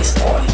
always thought.